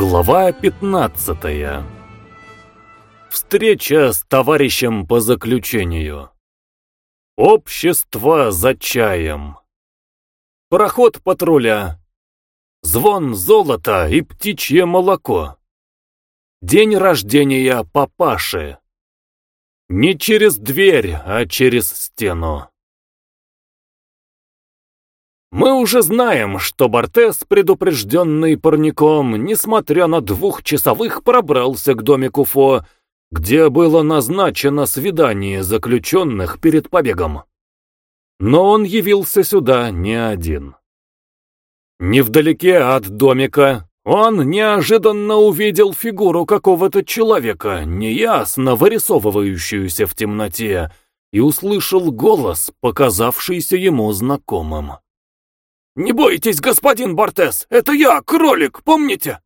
Глава 15 Встреча с товарищем по заключению. Общество за чаем. Проход патруля. Звон золота и птичье молоко. День рождения папаши. Не через дверь, а через стену. Мы уже знаем, что Бортес, предупрежденный парником, несмотря на двухчасовых, пробрался к домику Фо, где было назначено свидание заключенных перед побегом. Но он явился сюда не один. Невдалеке от домика он неожиданно увидел фигуру какого-то человека, неясно вырисовывающуюся в темноте, и услышал голос, показавшийся ему знакомым. «Не бойтесь, господин Бортес, это я, кролик, помните?»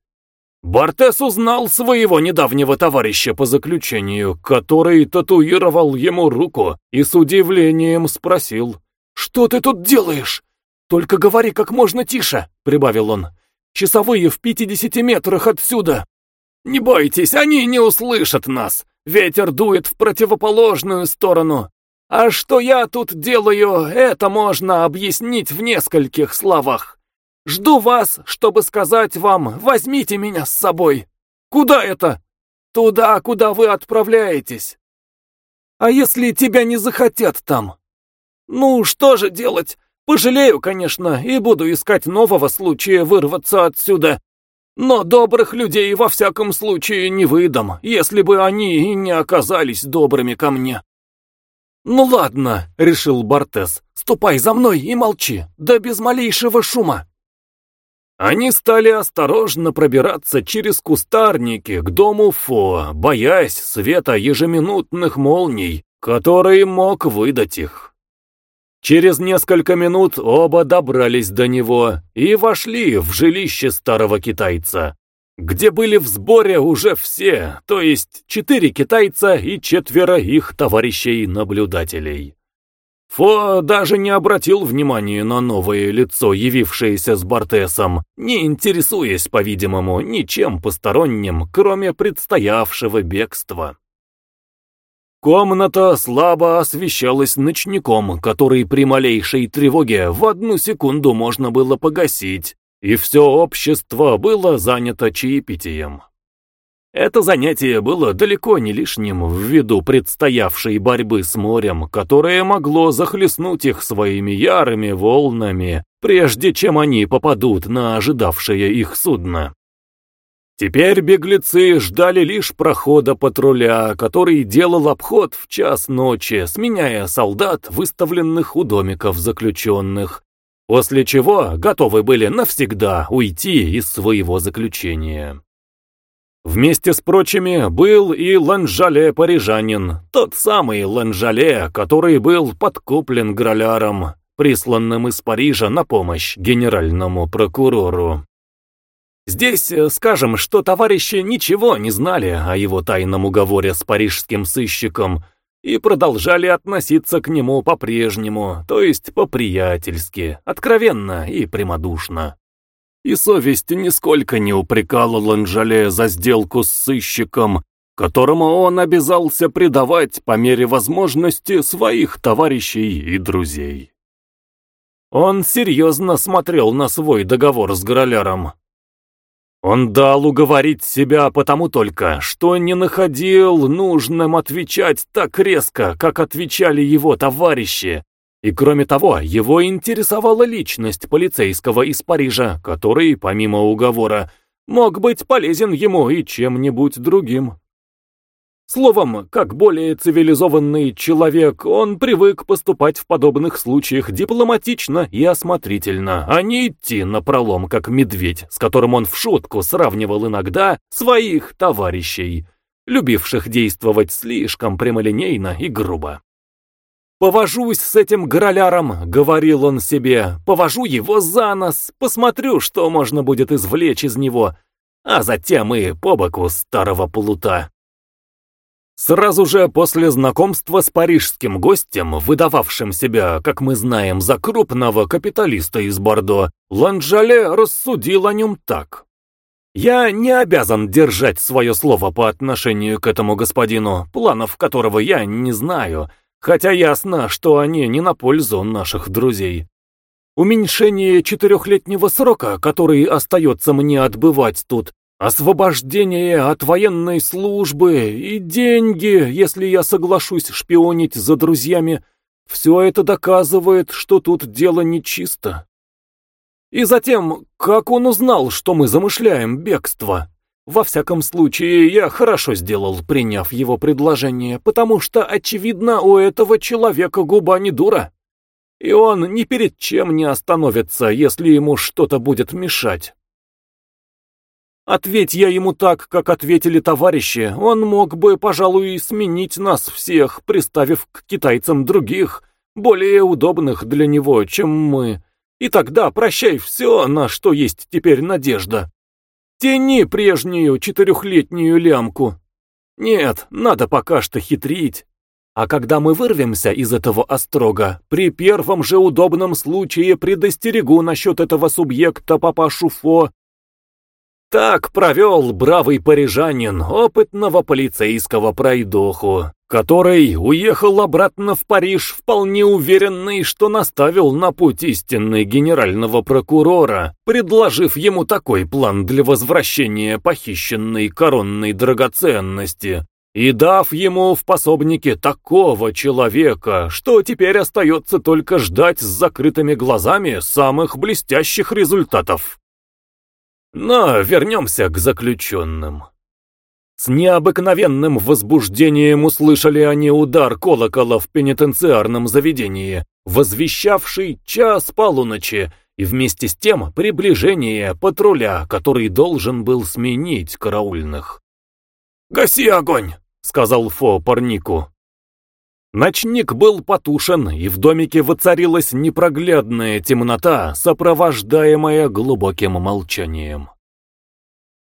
Бортес узнал своего недавнего товарища по заключению, который татуировал ему руку и с удивлением спросил. «Что ты тут делаешь? Только говори как можно тише», — прибавил он. «Часовые в пятидесяти метрах отсюда». «Не бойтесь, они не услышат нас. Ветер дует в противоположную сторону. А что я тут делаю, это можно объяснить в нескольких словах. Жду вас, чтобы сказать вам, возьмите меня с собой. Куда это? Туда, куда вы отправляетесь. А если тебя не захотят там? Ну, что же делать? Пожалею, конечно, и буду искать нового случая вырваться отсюда. Но добрых людей во всяком случае не выдам, если бы они и не оказались добрыми ко мне. «Ну ладно», — решил Бортес, — «ступай за мной и молчи, да без малейшего шума». Они стали осторожно пробираться через кустарники к дому Фо, боясь света ежеминутных молний, который мог выдать их. Через несколько минут оба добрались до него и вошли в жилище старого китайца, где были в сборе уже все, то есть четыре китайца и четверо их товарищей-наблюдателей. Фо даже не обратил внимания на новое лицо, явившееся с Бортесом, не интересуясь, по-видимому, ничем посторонним, кроме предстоявшего бегства. Комната слабо освещалась ночником, который при малейшей тревоге в одну секунду можно было погасить, и все общество было занято чаепитием. Это занятие было далеко не лишним ввиду предстоявшей борьбы с морем, которое могло захлестнуть их своими ярыми волнами, прежде чем они попадут на ожидавшее их судно. Теперь беглецы ждали лишь прохода патруля, который делал обход в час ночи, сменяя солдат, выставленных у домиков заключенных, после чего готовы были навсегда уйти из своего заключения. Вместе с прочими был и Ланжале-парижанин, тот самый Ланжале, который был подкуплен Граляром, присланным из Парижа на помощь генеральному прокурору. Здесь скажем, что товарищи ничего не знали о его тайном уговоре с парижским сыщиком, и продолжали относиться к нему по-прежнему, то есть по-приятельски, откровенно и прямодушно. И совесть нисколько не упрекала Ланжале за сделку с сыщиком, которому он обязался предавать по мере возможности своих товарищей и друзей. Он серьезно смотрел на свой договор с Гороляром, он дал уговорить себя потому только, что не находил нужным отвечать так резко, как отвечали его товарищи. И кроме того, его интересовала личность полицейского из Парижа, который, помимо уговора, мог быть полезен ему и чем-нибудь другим. Словом, как более цивилизованный человек, он привык поступать в подобных случаях дипломатично и осмотрительно, а не идти на пролом, как медведь, с которым он в шутку сравнивал иногда своих товарищей, любивших действовать слишком прямолинейно и грубо. «Повожусь с этим гороляром», — говорил он себе, — «повожу его за нос, посмотрю, что можно будет извлечь из него, а затем и по боку старого плута». Сразу же после знакомства с парижским гостем, выдававшим себя, как мы знаем, за крупного капиталиста из Бордо, Ланжале рассудил о нем так. Я не обязан держать свое слово по отношению к этому господину, планов которого я не знаю, хотя ясно, что они не на пользу наших друзей. Уменьшение четырехлетнего срока, который остается мне отбывать тут, освобождение от военной службы и деньги, если я соглашусь шпионить за друзьями, все это доказывает, что тут дело нечисто. И затем, как он узнал, что мы замышляем бегство? Во всяком случае, я хорошо сделал, приняв его предложение, потому что, очевидно, у этого человека губа не дура и он ни перед чем не остановится, если ему что-то будет мешать. Ответь я ему так, как ответили товарищи, он мог бы, пожалуй, сменить нас всех, приставив к китайцам других, более удобных для него, чем мы. И тогда прощай все, на что есть теперь надежда. Тяни прежнюю четырехлетнюю лямку. Нет, надо пока что хитрить. А когда мы вырвемся из этого острога, при первом же удобном случае предостерегу насчет этого субъекта папашу Фо. Так провел бравый парижанин опытного полицейского пройдоху, который уехал обратно в Париж вполне уверенный, что наставил на путь истинный генерального прокурора, предложив ему такой план для возвращения похищенной коронной драгоценности, и дав ему в пособнике такого человека, что теперь остается только ждать с закрытыми глазами самых блестящих результатов. Но вернемся к заключенным. С необыкновенным возбуждением услышали они удар колокола в пенитенциарном заведении, возвещавший час полуночи, и вместе с тем приближение патруля, который должен был сменить караульных. «Гаси огонь!» — сказал Фо парнику. Ночник был потушен, и в домике воцарилась непроглядная темнота, сопровождаемая глубоким молчанием.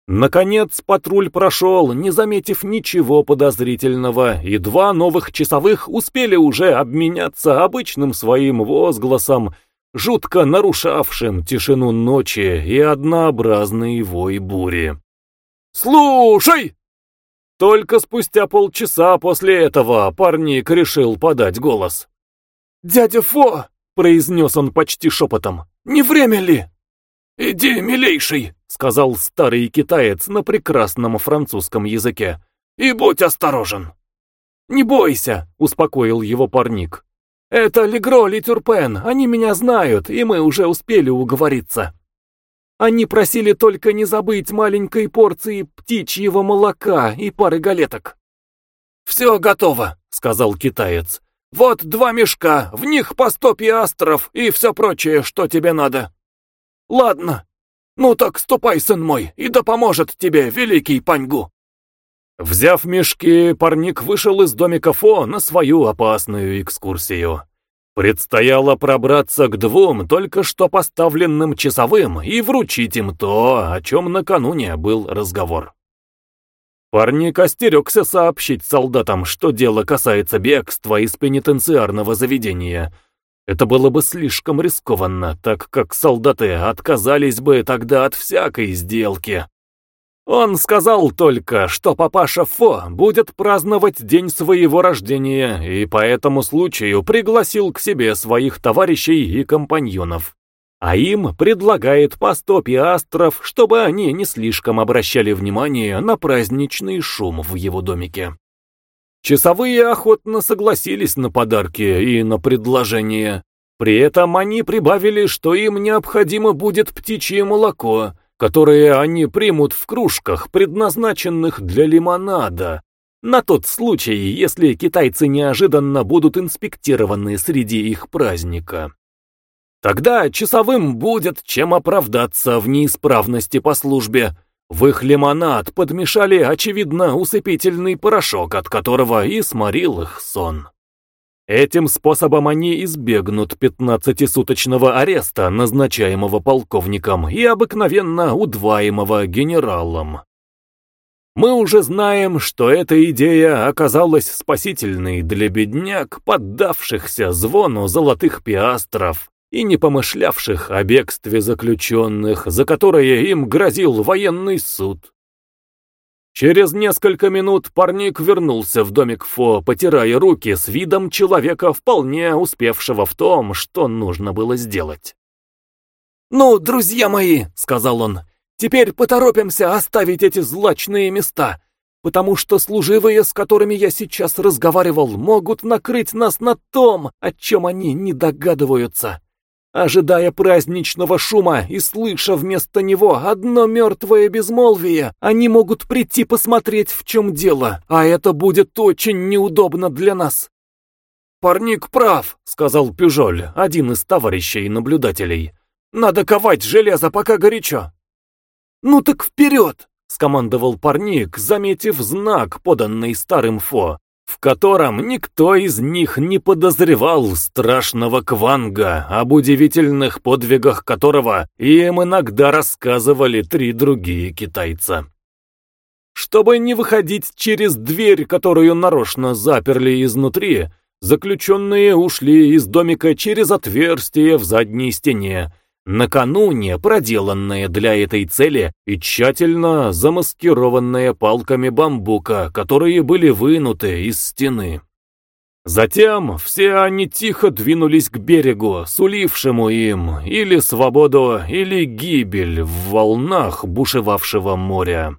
Наконец патруль прошел, не заметив ничего подозрительного, и два новых часовых успели уже обменяться обычным своим возгласом, жутко нарушавшим тишину ночи и однообразный вой бури. «Слушай!» Только спустя полчаса после этого парник решил подать голос. «Дядя Фо!» — произнес он почти шепотом. «Не время ли?» «Иди, милейший!» — сказал старый китаец на прекрасном французском языке. «И будь осторожен!» «Не бойся!» — успокоил его парник. «Это Легро Литюрпен, они меня знают, и мы уже успели уговориться». Они просили только не забыть маленькой порции птичьего молока и пары галеток. «Все готово», — сказал китаец. «Вот два мешка, в них по сто пиастров и все прочее, что тебе надо». «Ладно. Ну так ступай, сын мой, и да поможет тебе великий Паньгу». Взяв мешки, парник вышел из домика Фо на свою опасную экскурсию. Предстояло пробраться к двум только что поставленным часовым и вручить им то, о чем накануне был разговор. Парник остерегся сообщить солдатам, что дело касается бегства из пенитенциарного заведения. Это было бы слишком рискованно, так как солдаты отказались бы тогда от всякой сделки. Он сказал только, что папаша Фо будет праздновать день своего рождения и по этому случаю пригласил к себе своих товарищей и компаньонов. А им предлагает по сто пиастров, чтобы они не слишком обращали внимание на праздничный шум в его домике. Часовые охотно согласились на подарки и на предложение. При этом они прибавили, что им необходимо будет птичье молоко, которые они примут в кружках, предназначенных для лимонада, на тот случай, если китайцы неожиданно будут инспектированы среди их праздника. Тогда часовым будет чем оправдаться в неисправности по службе. В их лимонад подмешали, очевидно, усыпительный порошок, от которого и сморил их сон. Этим способом они избегнут пятнадцатисуточного ареста, назначаемого полковником, и обыкновенно удваиваемого генералом. Мы уже знаем, что эта идея оказалась спасительной для бедняк, поддавшихся звону золотых пиастров и не помышлявших о бегстве заключенных, за которое им грозил военный суд. Через несколько минут парник вернулся в домик Фо, потирая руки с видом человека, вполне успевшего в том, что нужно было сделать. «Ну, друзья мои», — сказал он, — «теперь поторопимся оставить эти злачные места, потому что служивые, с которыми я сейчас разговаривал, могут накрыть нас на том, о чем они не догадываются». Ожидая праздничного шума и слыша вместо него одно мертвое безмолвие, они могут прийти посмотреть, в чем дело, а это будет очень неудобно для нас. «Парник прав», — сказал Пюжоль, один из товарищей наблюдателей. «Надо ковать железо, пока горячо». «Ну так вперед!» — скомандовал парник, заметив знак, поданный старым Фо в котором никто из них не подозревал страшного Кванга, об удивительных подвигах которого им иногда рассказывали три другие китайца. Чтобы не выходить через дверь, которую нарочно заперли изнутри, заключенные ушли из домика через отверстие в задней стене, накануне проделанные для этой цели и тщательно замаскированные палками бамбука, которые были вынуты из стены. Затем все они тихо двинулись к берегу, сулившему им или свободу, или гибель в волнах бушевавшего моря.